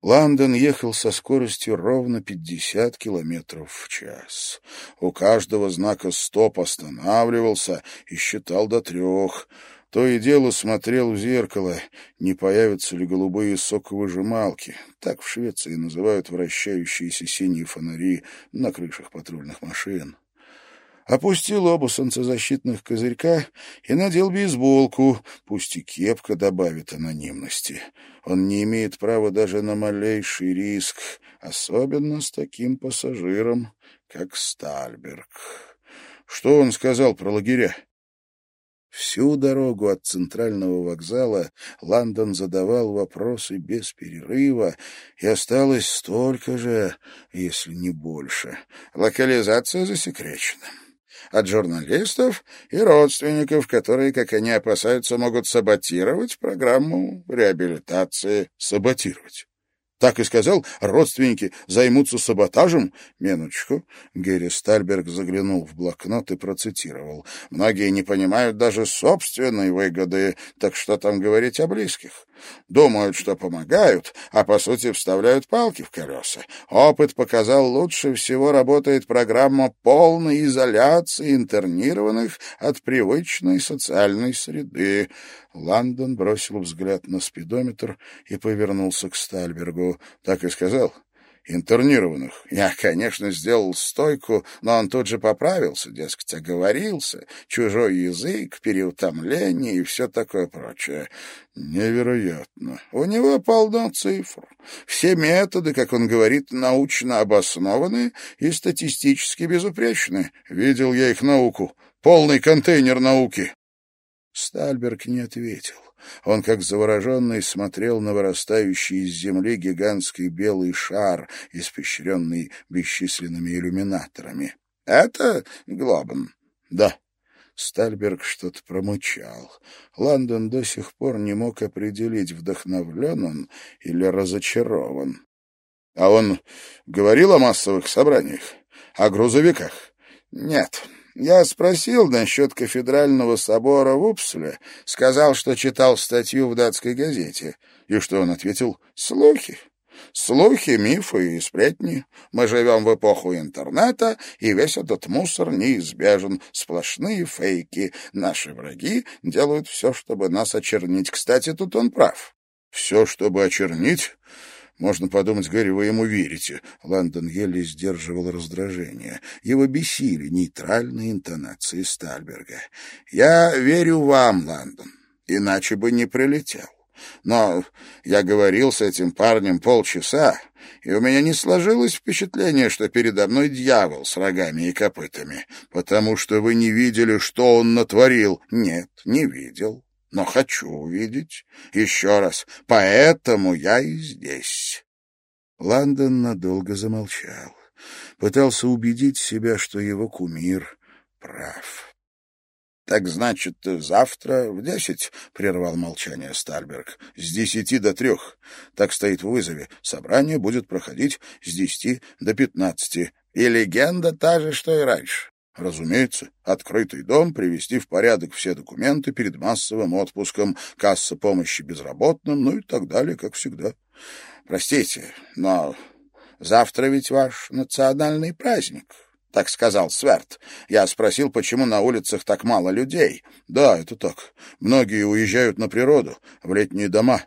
Лондон ехал со скоростью ровно 50 километров в час. У каждого знака «стоп» останавливался и считал до трех. То и дело смотрел в зеркало, не появятся ли голубые соковыжималки. Так в Швеции называют вращающиеся синие фонари на крышах патрульных машин опустил оба солнцезащитных козырька и надел бейсболку, пусть и кепка добавит анонимности. Он не имеет права даже на малейший риск, особенно с таким пассажиром, как Стальберг. Что он сказал про лагеря? Всю дорогу от центрального вокзала Лондон задавал вопросы без перерыва, и осталось столько же, если не больше. Локализация засекречена от журналистов и родственников, которые, как они опасаются, могут саботировать программу реабилитации. Саботировать. Так и сказал, родственники займутся саботажем. Минуточку. Герри Стальберг заглянул в блокнот и процитировал. Многие не понимают даже собственной выгоды, так что там говорить о близких. Думают, что помогают, а по сути вставляют палки в колеса. Опыт показал, лучше всего работает программа полной изоляции интернированных от привычной социальной среды. Лондон бросил взгляд на спидометр и повернулся к Стальбергу. Так и сказал интернированных. Я, конечно, сделал стойку, но он тут же поправился, дескать, оговорился, чужой язык, переутомление и все такое прочее. Невероятно. У него полно цифр. Все методы, как он говорит, научно обоснованы и статистически безупречны. Видел я их науку. Полный контейнер науки. Стальберг не ответил. Он, как завороженный, смотрел на вырастающий из земли гигантский белый шар, испещренный бесчисленными иллюминаторами. — Это Глобан? — Да. Стальберг что-то промычал. Лондон до сих пор не мог определить, вдохновлен он или разочарован. — А он говорил о массовых собраниях? О грузовиках? — Нет. Я спросил насчет кафедрального собора в Упсле, сказал, что читал статью в датской газете. И что он ответил? Слухи. Слухи, мифы и сплетни. Мы живем в эпоху интернета, и весь этот мусор неизбежен. Сплошные фейки. Наши враги делают все, чтобы нас очернить. Кстати, тут он прав. Все, чтобы очернить? Можно подумать, Гэри, вы ему верите. Лондон еле сдерживал раздражение. Его бесили нейтральные интонации Стальберга. Я верю вам, Лондон, иначе бы не прилетел. Но я говорил с этим парнем полчаса, и у меня не сложилось впечатление, что передо мной дьявол с рогами и копытами, потому что вы не видели, что он натворил. Нет, не видел но хочу увидеть. Еще раз, поэтому я и здесь». Лондон надолго замолчал. Пытался убедить себя, что его кумир прав. «Так значит, завтра в десять?» — прервал молчание Старберг. «С десяти до трех. Так стоит в вызове. Собрание будет проходить с десяти до пятнадцати. И легенда та же, что и раньше. Разумеется, открытый дом, привести в порядок все документы перед массовым отпуском, касса помощи безработным, ну и так далее, как всегда. Простите, но завтра ведь ваш национальный праздник. Так сказал Сверт. Я спросил, почему на улицах так мало людей. Да, это так. Многие уезжают на природу, в летние дома.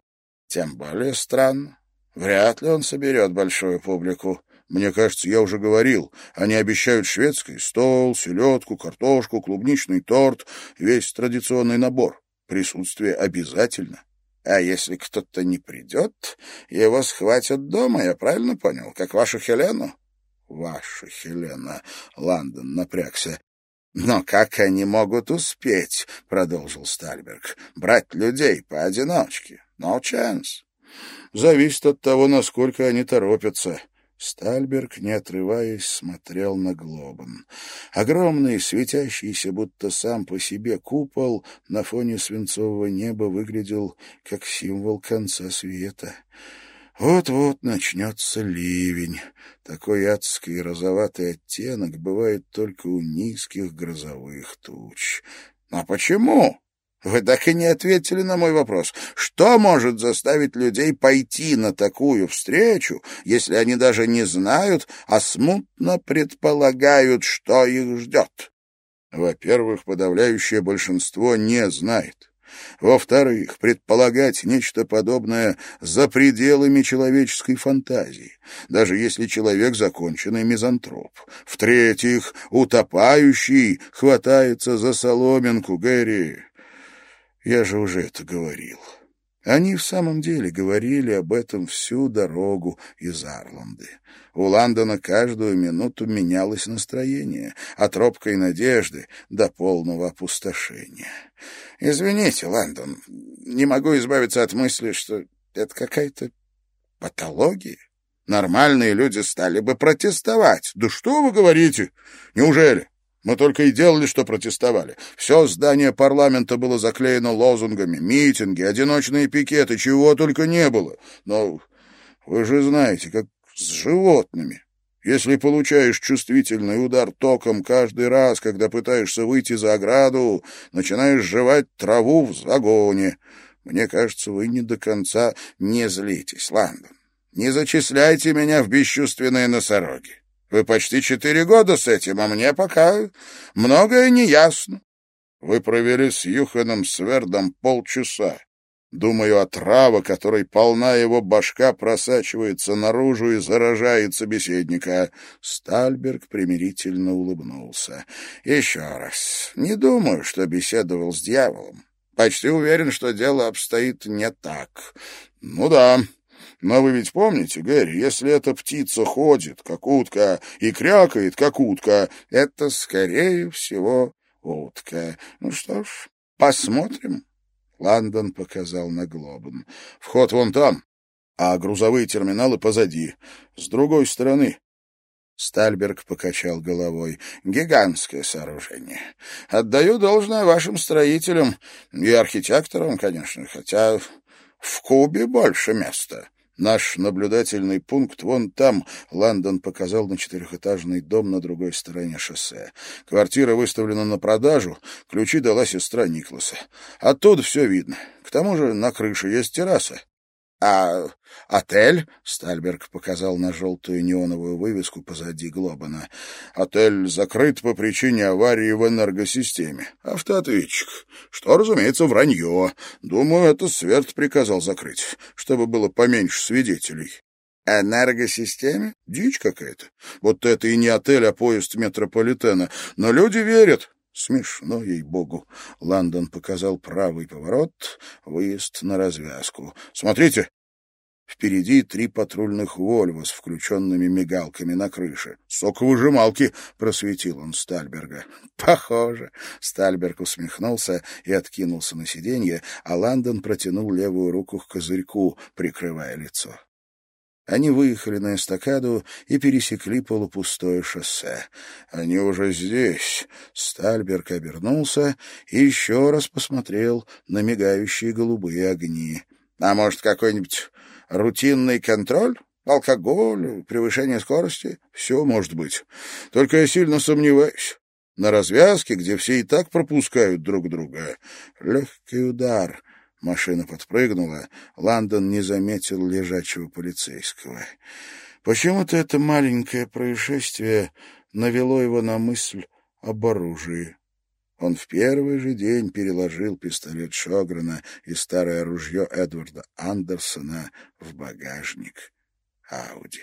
Тем более странно. Вряд ли он соберет большую публику. Мне кажется, я уже говорил, они обещают шведский стол, селедку, картошку, клубничный торт, весь традиционный набор. Присутствие обязательно. А если кто-то не придет, его схватят дома, я правильно понял, как вашу Хелену? Ваша Хелена, Лондон напрягся. «Но как они могут успеть?» — продолжил Стальберг. «Брать людей поодиночке. No chance». «Зависит от того, насколько они торопятся. Стальберг, не отрываясь, смотрел на Глобан. Огромный, светящийся, будто сам по себе купол на фоне свинцового неба выглядел как символ конца света. Вот-вот начнется ливень. Такой адский розоватый оттенок бывает только у низких грозовых туч. — А почему? Вы так и не ответили на мой вопрос. Что может заставить людей пойти на такую встречу, если они даже не знают, а смутно предполагают, что их ждет? Во-первых, подавляющее большинство не знает. Во-вторых, предполагать нечто подобное за пределами человеческой фантазии, даже если человек законченный мизантроп. В-третьих, утопающий хватается за соломинку, Гэри. Я же уже это говорил. Они в самом деле говорили об этом всю дорогу из Арланды. У Ландона каждую минуту менялось настроение, от робкой надежды до полного опустошения. «Извините, Ландон, не могу избавиться от мысли, что это какая-то патология. Нормальные люди стали бы протестовать. Да что вы говорите? Неужели? Мы только и делали, что протестовали. Все здание парламента было заклеено лозунгами, митинги, одиночные пикеты, чего только не было. Но вы же знаете, как с животными. Если получаешь чувствительный удар током каждый раз, когда пытаешься выйти за ограду, начинаешь жевать траву в загоне. Мне кажется, вы не до конца не злитесь, Ландон. Не зачисляйте меня в бесчувственные носороги. Вы почти четыре года с этим, а мне пока многое не ясно. Вы провели с Юханом Свердом полчаса. Думаю, отрава, которой полна его башка, просачивается наружу и заражает собеседника. Стальберг примирительно улыбнулся. Еще раз. Не думаю, что беседовал с дьяволом. Почти уверен, что дело обстоит не так. Ну да, но вы ведь помните, Гэри, если эта птица ходит, как утка, и крякает, как утка, это, скорее всего, утка. Ну что ж, посмотрим. Лондон показал на Глобан. Вход вон там, а грузовые терминалы позади, с другой стороны. Стальберг покачал головой. «Гигантское сооружение. Отдаю должное вашим строителям и архитекторам, конечно, хотя в Кубе больше места». Наш наблюдательный пункт вон там. Лондон показал на четырехэтажный дом на другой стороне шоссе. Квартира выставлена на продажу, ключи дала сестра Никласа. Оттуда все видно. К тому же на крыше есть терраса. «А отель?» — Стальберг показал на желтую неоновую вывеску позади Глобана. «Отель закрыт по причине аварии в энергосистеме. Автоответчик. Что, разумеется, вранье. Думаю, это Сверд приказал закрыть, чтобы было поменьше свидетелей». «Энергосистеме? Дичь какая-то. Вот это и не отель, а поезд метрополитена. Но люди верят. Смешно, ей-богу. Лондон показал правый поворот, выезд на развязку. Смотрите! Впереди три патрульных «Вольво» с включенными мигалками на крыше. «Соковыжималки!» — просветил он Стальберга. «Похоже!» — Стальберг усмехнулся и откинулся на сиденье, а Лондон протянул левую руку к козырьку, прикрывая лицо. Они выехали на эстакаду и пересекли полупустое шоссе. Они уже здесь. Стальберг обернулся и еще раз посмотрел на мигающие голубые огни. А может, какой-нибудь рутинный контроль? Алкоголь, превышение скорости? Все может быть. Только я сильно сомневаюсь. На развязке, где все и так пропускают друг друга. Легкий удар — Машина подпрыгнула. Лондон не заметил лежачего полицейского. Почему-то это маленькое происшествие навело его на мысль об оружии. Он в первый же день переложил пистолет Шогрена и старое ружье Эдварда Андерсона в багажник Ауди.